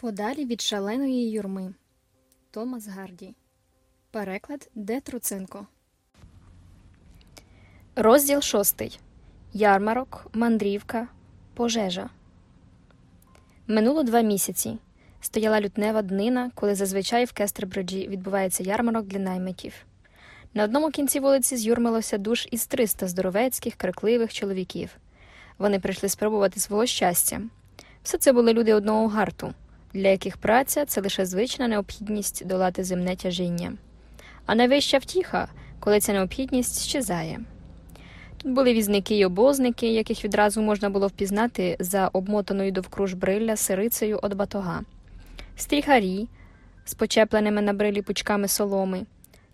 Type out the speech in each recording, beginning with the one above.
Подалі від шаленої юрми. Томас Гарді. Переклад Де Труценко. Розділ шостий. Ярмарок, мандрівка, пожежа. Минуло два місяці. Стояла лютнева днина, коли зазвичай в Кестербриджі відбувається ярмарок для наймитів. На одному кінці вулиці з'юрмилося душ із 300 здоровецьких, крикливих чоловіків. Вони прийшли спробувати свого щастя. Все це були люди одного гарту, для яких праця це лише звична необхідність долати земне тяжіння, а найвища втіха, коли ця необхідність щезає. Тут були візники й обозники, яких відразу можна було впізнати за обмотаною довкруж брилля сирицею від батога, стріхарі з почепленими на брилі пучками соломи,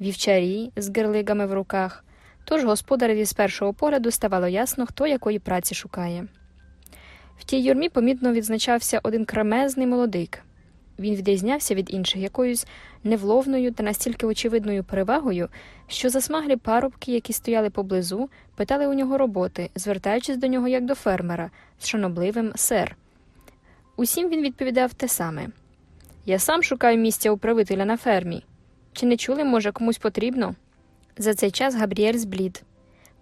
вівчарі з гирлигами в руках. Тож господареві з першого погляду ставало ясно, хто якої праці шукає. В тій юрмі помітно відзначався один кремезний молодик. Він відрізнявся від інших якоюсь невловною та настільки очевидною перевагою, що засмаглі парубки, які стояли поблизу, питали у нього роботи, звертаючись до нього як до фермера з шанобливим сер. Усім він відповідав те саме Я сам шукаю місця управителя на фермі. Чи не чули, може, комусь потрібно? За цей час Габріель зблід.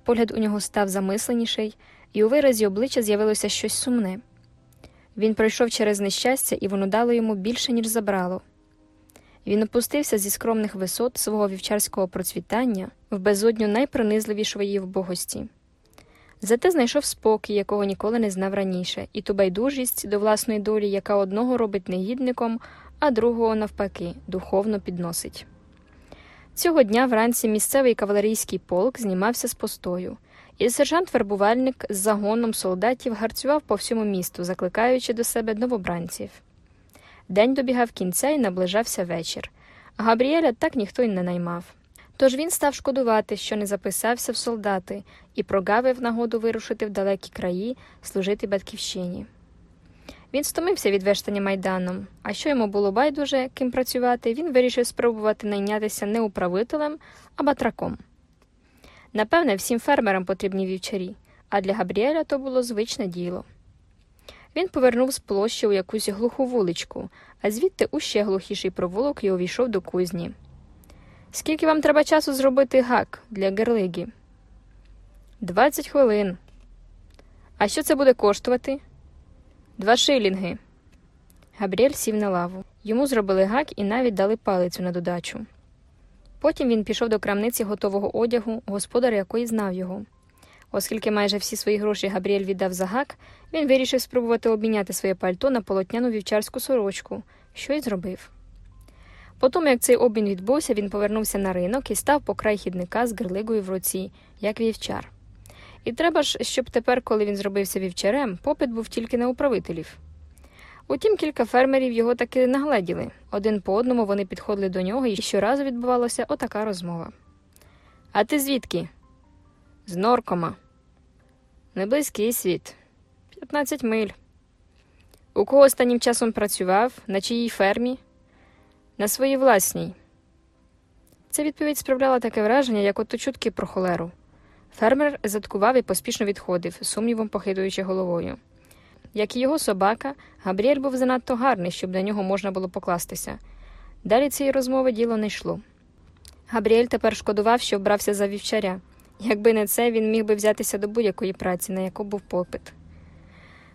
Погляд у нього став замисленіший, і у виразі обличчя з'явилося щось сумне. Він пройшов через нещастя, і воно дало йому більше, ніж забрало. Він опустився зі скромних висот свого вівчарського процвітання в безодню найпронизливішої її вбогості. Зате знайшов спокій, якого ніколи не знав раніше, і ту байдужість до власної долі, яка одного робить негідником, а другого, навпаки, духовно підносить. Цього дня вранці місцевий кавалерійський полк знімався з постою, і сержант-вербувальник з загоном солдатів гарцював по всьому місту, закликаючи до себе новобранців. День добігав кінця і наближався вечір, Габріеля так ніхто й не наймав. Тож він став шкодувати, що не записався в солдати, і прогавив нагоду вирушити в далекі краї, служити батьківщині. Він стомився від вештання майданом, а що йому було байдуже, ким працювати, він вирішив спробувати найнятися не управителем, а батраком. Напевне, всім фермерам потрібні вівчарі, а для Габріеля то було звичне діло. Він повернув з площі у якусь глуху вуличку, а звідти у ще глухіший провулок і увійшов до кузні. Скільки вам треба часу зробити гак для герлиги? Двадцять хвилин. А що це буде коштувати? Два шилінги. Габріель сів на лаву. Йому зробили гак і навіть дали палицю на додачу. Потім він пішов до крамниці готового одягу, господар якої знав його. Оскільки майже всі свої гроші Габріель віддав за гак, він вирішив спробувати обміняти своє пальто на полотняну вівчарську сорочку, що й зробив. Потім, як цей обмін відбувся, він повернувся на ринок і став по край хідника з гирлигою в руці, як вівчар. І треба ж, щоб тепер, коли він зробився вівчарем, попит був тільки на управителів. Утім, кілька фермерів його таки нагледіли. Один по одному вони підходили до нього, і щоразу відбувалася отака розмова. А ти звідки? З Норкома. Неблизький світ. 15 миль. У кого останнім часом працював, на чиїй фермі? На своїй власній. Ця відповідь справляла таке враження, як ото чутки про холеру. Фермер заткував і поспішно відходив, сумнівом похитуючи головою. Як і його собака, Габріель був занадто гарний, щоб на нього можна було покластися. Далі цієї розмови діло не йшло. Габріель тепер шкодував, що вбрався за вівчаря. Якби не це, він міг би взятися до будь-якої праці, на яку був попит.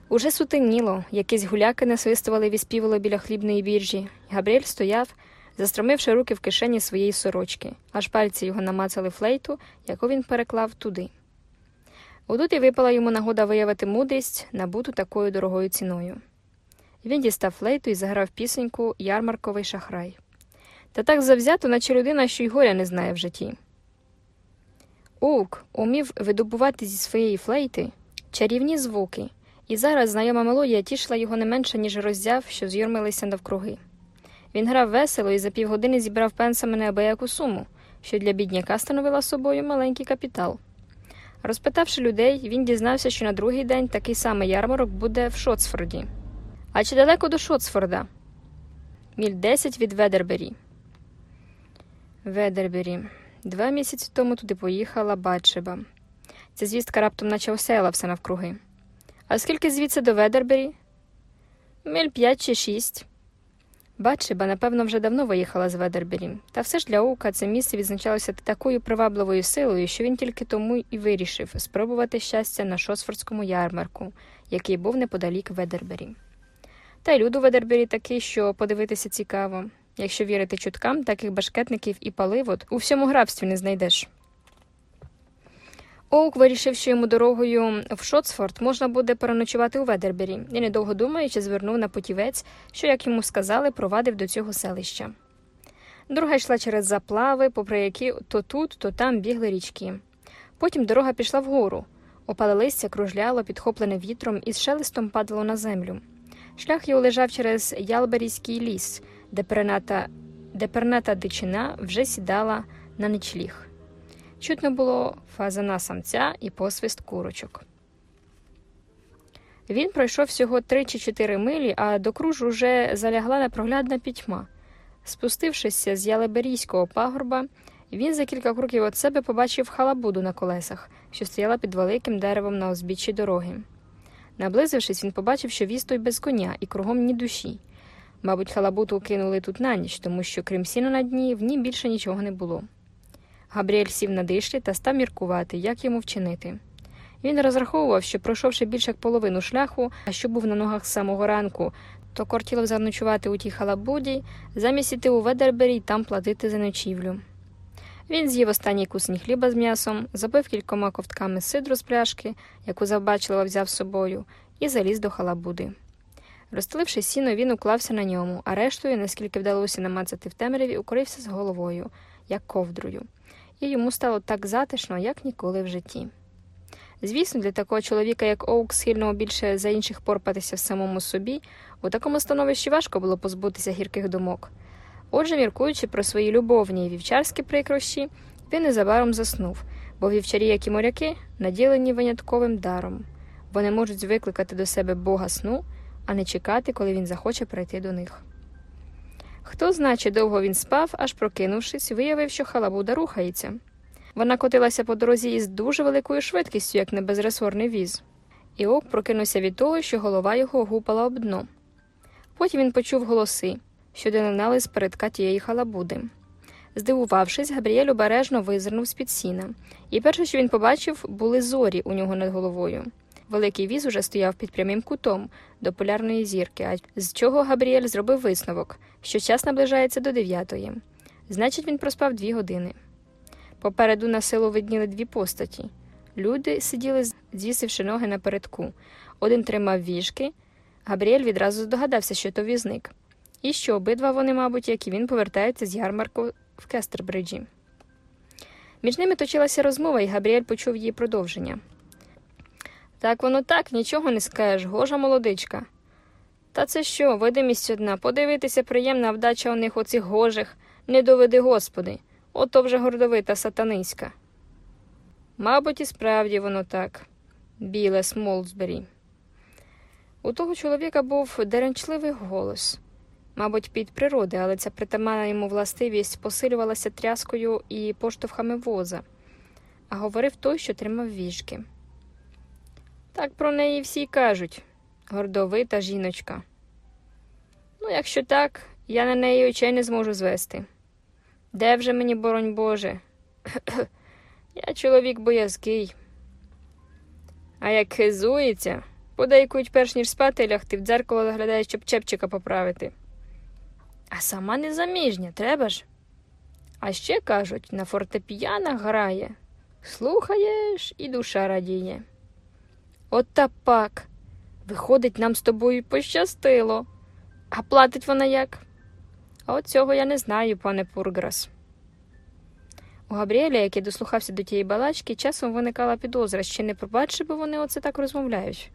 Уже сутеніло, якісь гуляки насвистували і відспівали біля хлібної біржі. Габріель стояв, застромивши руки в кишені своєї сорочки, аж пальці його намацали флейту, яку він переклав туди. Отут і випала йому нагода виявити мудрість, набуту такою дорогою ціною. Він дістав флейту і заграв пісеньку Ярмарковий шахрай. Та так завзято, наче людина, що й горя не знає в житті. Ук умів видобувати зі своєї флейти чарівні звуки, і зараз знайома мелодія тішила його не менше, ніж роззяв, що з'юрмилися навкруги. Він грав весело і за півгодини зібрав пенсами неабияку суму, що для бідняка становила собою маленький капітал. Розпитавши людей, він дізнався, що на другий день такий самий ярмарок буде в Шоцфорді. А чи далеко до Шоцфорда? Міль десять від Ведербері. Ведербері. Два місяці тому туди поїхала Батшеба. Ця звістка раптом наче осяяла все навкруги. А скільки звідси до Ведербері? Міль п'ять чи шість. Бачи, ба напевно вже давно виїхала з Ведербері. Та все ж для Оука це місце відзначалося такою привабливою силою, що він тільки тому і вирішив спробувати щастя на Шосфордському ярмарку, який був неподалік Ведербері. Та й люд у Ведербері такий, що подивитися цікаво. Якщо вірити чуткам, таких башкетників і паливод у всьому грабстві не знайдеш. Оук вирішив, що йому дорогою в Шотсфорд можна буде переночувати у Ведербері, і, недовго думаючи, звернув на путівець, що, як йому сказали, провадив до цього селища. Дорога йшла через заплави, попри які то тут, то там бігли річки. Потім дорога пішла вгору. Опале листя кружляло, підхоплене вітром і з шелестом падало на землю. Шлях його лежав через Ялберійський ліс, де перната, де перната дичина вже сідала на нічліг. Чутно було фазана самця і посвист курочок. Він пройшов всього три чи чотири милі, а до кружу вже залягла непроглядна пітьма. Спустившись з ялеберійського пагорба, він за кілька кроків від себе побачив халабуду на колесах, що стояла під великим деревом на узбіччі дороги. Наблизившись, він побачив, що віз той без коня і кругом ні душі. Мабуть, халабуту кинули тут на ніч, тому що, крім сіна на дні, в ній більше нічого не було. Габріель сів на дишлі та став міркувати, як йому вчинити. Він розраховував, що, пройшовши більше як половину шляху, а що був на ногах з самого ранку, то кортіло заночувати у тій халабуді, замість іти у Ведербері й там платити за ночівлю. Він з'їв останній кусні хліба з м'ясом, забив кількома ковтками сидру з пляшки, яку завбачливо взяв з собою, і заліз до халабуди. Розстеливши сіно, він уклався на ньому, а рештою, наскільки вдалося намацати в темряві, укрився з головою, як ковдрою і йому стало так затишно, як ніколи в житті. Звісно, для такого чоловіка, як Оук, схильного більше за інших порпатися в самому собі, у такому становищі важко було позбутися гірких думок. Отже, міркуючи про свої любовні і вівчарські прикрощі, він незабаром заснув, бо вівчарі, як і моряки, наділені винятковим даром. Вони можуть викликати до себе Бога сну, а не чекати, коли він захоче прийти до них. Хто значить, довго він спав, аж прокинувшись, виявив, що халабуда рухається. Вона котилася по дорозі із дуже великою швидкістю, як небезресорний віз. І ок прокинувся від того, що голова його гупала об дно. Потім він почув голоси, що долинали з передка тієї халабуди. Здивувавшись, Габріель обережно визирнув з під сіна, і перше, що він побачив, були зорі у нього над головою. Великий віз уже стояв під прямим кутом до полярної зірки, з чого Габріель зробив висновок, що час наближається до дев'ятої. Значить, він проспав дві години. Попереду на село видніли дві постаті. Люди сиділи, звісивши ноги напередку. Один тримав віжки. Габріель відразу здогадався, що то візник. І що обидва вони, мабуть, як і він повертаються з ярмарку в Кестербриджі. Між ними точилася розмова, і Габріель почув її продовження. Так воно так, нічого не скажеш, гожа молодичка. Та це що, видимість одна, подивитися приємна вдача у них оцих гожих, не доведи господи, ото вже гордовита сатаниська. Мабуть, і справді воно так, біле Смолсбері. У того чоловіка був деренчливий голос, мабуть, під природи, але ця притаманна йому властивість посилювалася тряскою і поштовхами воза, а говорив той, що тримав віжки. Так про неї всі кажуть гордовита жіночка. Ну, якщо так, я на неї очей не зможу звести. Де вже мені, боронь Боже? я чоловік боязкий. А як хизується, подейкують, перш ніж спати лягти, в дзеркало заглядає, щоб чепчика поправити. А сама незаміжня, треба ж? А ще кажуть, на фортепіянах грає. Слухаєш, і душа радіє. От та пак. Виходить, нам з тобою пощастило. А платить вона як? А от цього я не знаю, пане Пурграс. У Габріеля, який дослухався до тієї балачки, часом виникала підозра, чи не побачив би вони оце так розмовляють.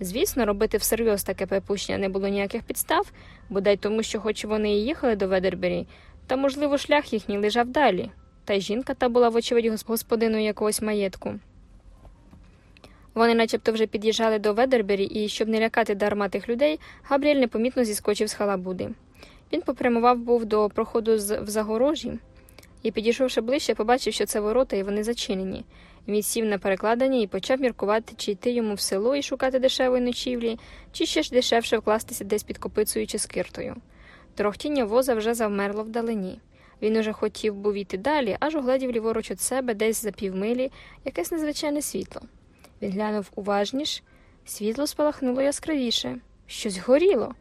Звісно, робити всерйоз таке припущення не було ніяких підстав, бодай тому, що, хоч вони і їхали до Ведербері, та, можливо, шлях їхній лежав далі, та жінка та була, вочевидь, господиною якогось маєтку. Вони начебто вже під'їжджали до Ведербері, і, щоб не лякати дарма тих людей, Габріель непомітно зіскочив з халабуди. Він попрямував був до проходу в загорожі і, підійшовши ближче, побачив, що це ворота, і вони зачинені. Він сів на перекладині і почав міркувати, чи йти йому в село і шукати дешевої ночівлі, чи ще ж дешевше вкластися десь під копицею чи скиртою. Торохтіння воза вже завмерло вдалині. Він уже хотів був іти далі, аж угледів ліворуч від себе, десь за півмилі, якесь незвичайне світло. Він глянув уважніш, світло спалахнуло яскравіше, щось горіло.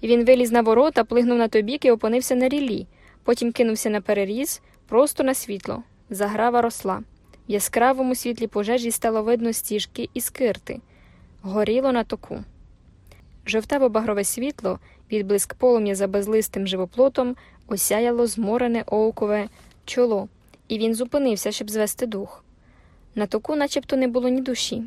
І він виліз на ворота, плигнув на той бік і опинився на рілі, потім кинувся на переріз, просто на світло. Заграва росла. В яскравому світлі пожежі стало видно стіжки і скирти. Горіло на току. Жовтаво-багрове світло, відблиск полум'я за безлистим живоплотом, осяяло зморене оукове чоло, і він зупинився, щоб звести дух. На току начебто не було ні душі.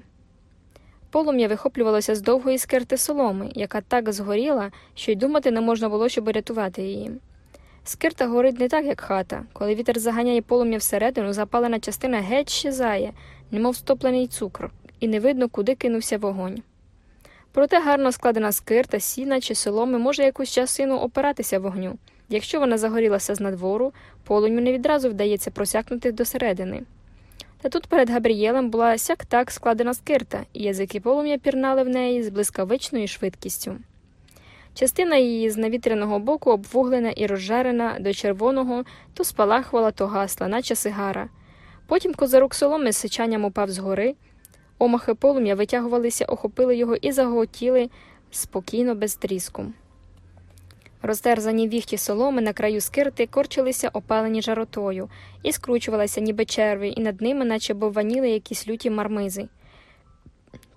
Полум'я вихоплювалося з довгої скирти соломи, яка так згоріла, що й думати не можна було, щоб рятувати її. Скирта горить не так, як хата. Коли вітер заганяє полум'я всередину, запалена частина геть щезає, немов стоплений цукор, і не видно, куди кинувся вогонь. Проте гарно складена скирта, сіна чи соломи може якусь часину опиратися вогню. Якщо вона загорілася з надвору, полум'ю не відразу вдається просякнути досередини. Та тут перед Габрієлем була сяк так складена скирта, і язики полум'я пірнали в неї з блискавичною швидкістю. Частина її з навітряного боку обвуглена і розжарена до червоного, то спалахувала, то гасла, наче сигара. Потім козарук соломи з сичанням упав згори, омахи полум'я витягувалися, охопили його і заготіли спокійно, без тріску. Розтерзані віхті соломи на краю скирти корчилися опалені жаротою і скручувалися, ніби черви, і над ними, наче бовваніли якісь люті мармизи.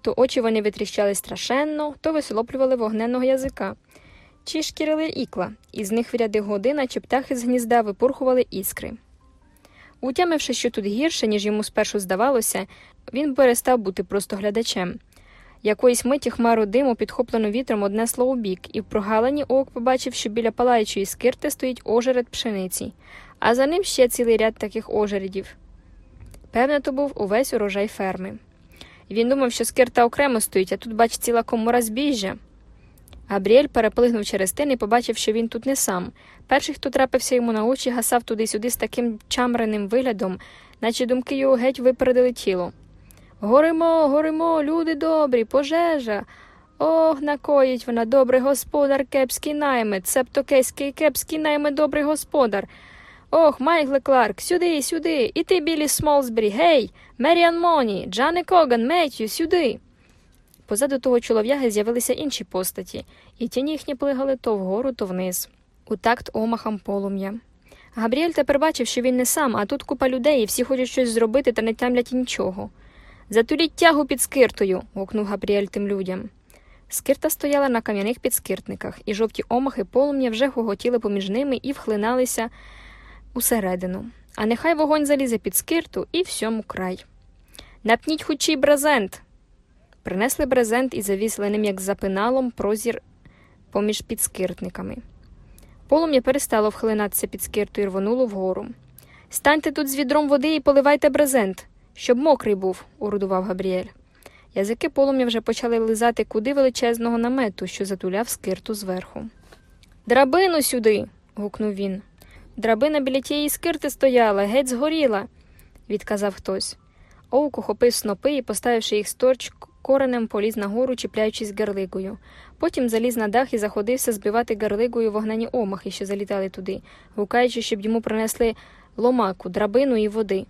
То очі вони витріщали страшенно, то висолоплювали вогненного язика, чи шкірили ікла, і з них в ряди годи, наче птахи з гнізда випурхували іскри. Утямивши, що тут гірше, ніж йому спершу здавалося, він перестав бути просто глядачем. Якоїсь миті хмару диму, підхоплену вітром, однесло у бік, і в прогалині ок побачив, що біля палаючої скирти стоїть ожеред пшениці, а за ним ще цілий ряд таких ожередів. Певне, то був увесь урожай ферми. Він думав, що скирта окремо стоїть, а тут, бач, ціла комора збіжжя. Габріель переплигнув через тин і побачив, що він тут не сам. Перший, хто трапився йому на очі, гасав туди-сюди з таким чамреним виглядом, наче думки його геть випередили тіло. Горимо, горимо, люди добрі, пожежа. Ох, накоїть вона, добрий господар, кепський наймит, цебто кеський кепський наймит, добрий господар. Ох, Майкле Кларк, сюди, сюди, і ти, Білі Смолсбері, гей, Меріан Моні, Джане Коган, Меттю, сюди. Позаду того чолов'яги з'явилися інші постаті, і тіні їхні плигали то вгору, то вниз, у такт омахам полум'я. Габріель тепер бачив, що він не сам, а тут купа людей, і всі хочуть щось зробити та не тямлять нічого. Затуліть тягу під скиртою. гукнув Габріель тим людям. Скирта стояла на кам'яних підскиртниках, і жовті омахи полум'я вже гоготіли поміж ними і вхлиналися усередину. А нехай вогонь залізе під скирту і всьому край. Напніть хучий брезент. Принесли брезент і завісили ним, як запиналом, прозір поміж підскиртниками. Полум'я перестало вхлинатися під скирту і рвонуло вгору. Станьте тут з відром води і поливайте брезент, щоб мокрий був, урудував Габріель. Язики полум'я вже почали лизати куди величезного намету, що затуляв скирту зверху. Драбину сюди. гукнув він. Драбина біля тієї скирти стояла, геть згоріла, відказав хтось. Оук ухопив снопи і, поставивши їх сторч, коренем поліз нагору, чіпляючись гарлигою. Потім заліз на дах і заходився збивати гарлигою вогнені омахи, що залітали туди, гукаючи, щоб йому принесли ломаку, драбину і води.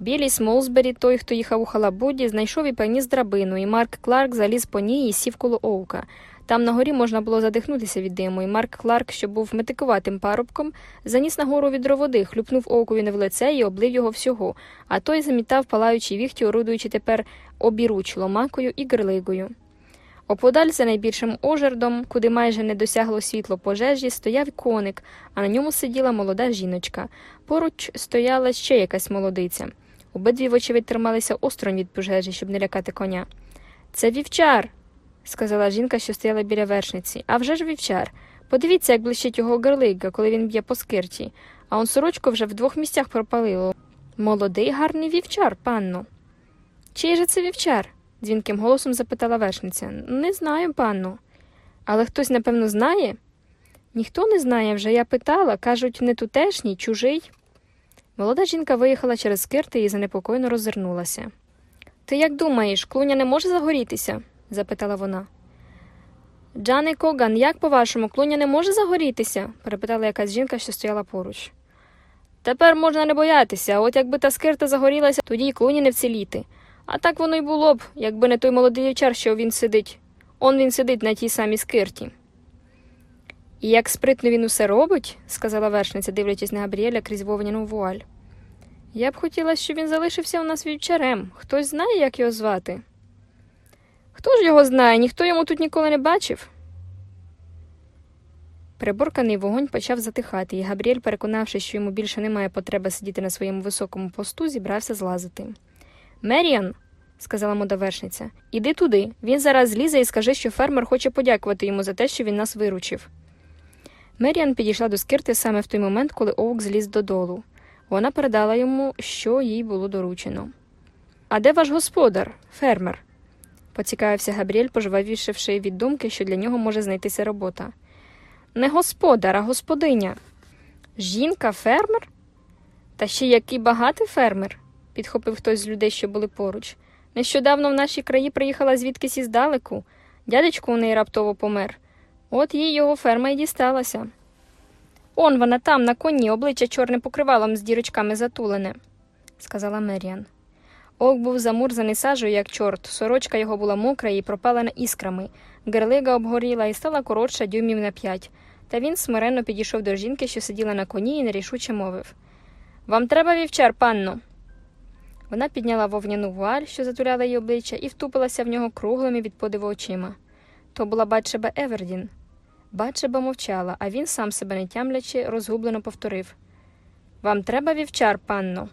Білі Смолсбері, той, хто їхав у халабуді, знайшов і приніс драбину, і Марк Кларк заліз по ній і сів коло Оука. Там на горі можна було задихнутися від диму, і Марк Кларк, що був метикуватим парубком, заніс нагору відро води, хлюпнув Оукові в лице і облив його всього, а той замітав, палаючи віхті, орудуючи тепер обіруч ломакою і гирлигою. Оподаль за найбільшим ожердом, куди майже не досягло світло пожежі, стояв коник, а на ньому сиділа молода жіночка. Поруч стояла ще якась молодиця. Обидві, вочевидь, трималися осторонь від пожежі, щоб не лякати коня. Це вівчар, сказала жінка, що стояла біля вершниці. «А вже ж вівчар. Подивіться, як блищить його герлига, коли він б'є по скирті, а он сорочку вже в двох місцях пропалило. Молодий гарний вівчар, панно. Чий же це вівчар? дзвінким голосом запитала вершниця. Не знаю, панно. Але хтось, напевно, знає? Ніхто не знає вже, я питала, кажуть, не тутешній, чужий. Молода жінка виїхала через скирти і занепокоєно роззирнулася. Ти як думаєш, клуня не може загорітися? запитала вона. Джане Коган, як по-вашому, клуня не може загорітися? перепитала якась жінка, що стояла поруч. Тепер можна не боятися, от якби та скирта загорілася, тоді й клуні не вціліти. А так воно й було б, якби не той молодий вівчар, що він сидить. Он він сидить на тій самій скирті. І як спритно він усе робить, сказала вершниця, дивлячись на Габріеля крізь вовняну вуаль. Я б хотіла, щоб він залишився у нас вівчарем. Хтось знає, як його звати? Хто ж його знає? Ніхто йому тут ніколи не бачив. Приборканий вогонь почав затихати, і Габріель, переконавшись, що йому більше немає потреби сидіти на своєму високому посту, зібрався злазити. Меріан, сказала мода вершниця, іди туди. Він зараз злізе і скаже, що фермер хоче подякувати йому за те, що він нас виручив. Меріан підійшла до скирти саме в той момент, коли Оук зліз додолу. Вона передала йому, що їй було доручено. А де ваш господар, фермер? поцікавився Габріель, пожвавішивши від думки, що для нього може знайтися робота. Не господар, а господиня. Жінка, фермер? Та ще який багатий фермер, підхопив хтось з людей, що були поруч. Нещодавно в наші краї приїхала звідкись іздалеку. Дядечко у неї раптово помер. От їй його ферма й дісталася. Он вона там, на коні, обличчя чорним покривалом з дірочками затулене, сказала Меріан. Ок був замурзаний сажею, як чорт, сорочка його була мокра і пропалена іскрами, герлига обгоріла і стала коротша дюймів на п'ять. Та він смиренно підійшов до жінки, що сиділа на коні, і нерішуче мовив Вам треба вівчар, панно. Вона підняла вовняну вуаль, що затуляла її обличчя, і втупилася в нього круглими від подиву очима. То була Батшеба Евердін. Батшеба мовчала, а він, сам себе не тямлячи, розгублено повторив Вам треба вівчар, панно.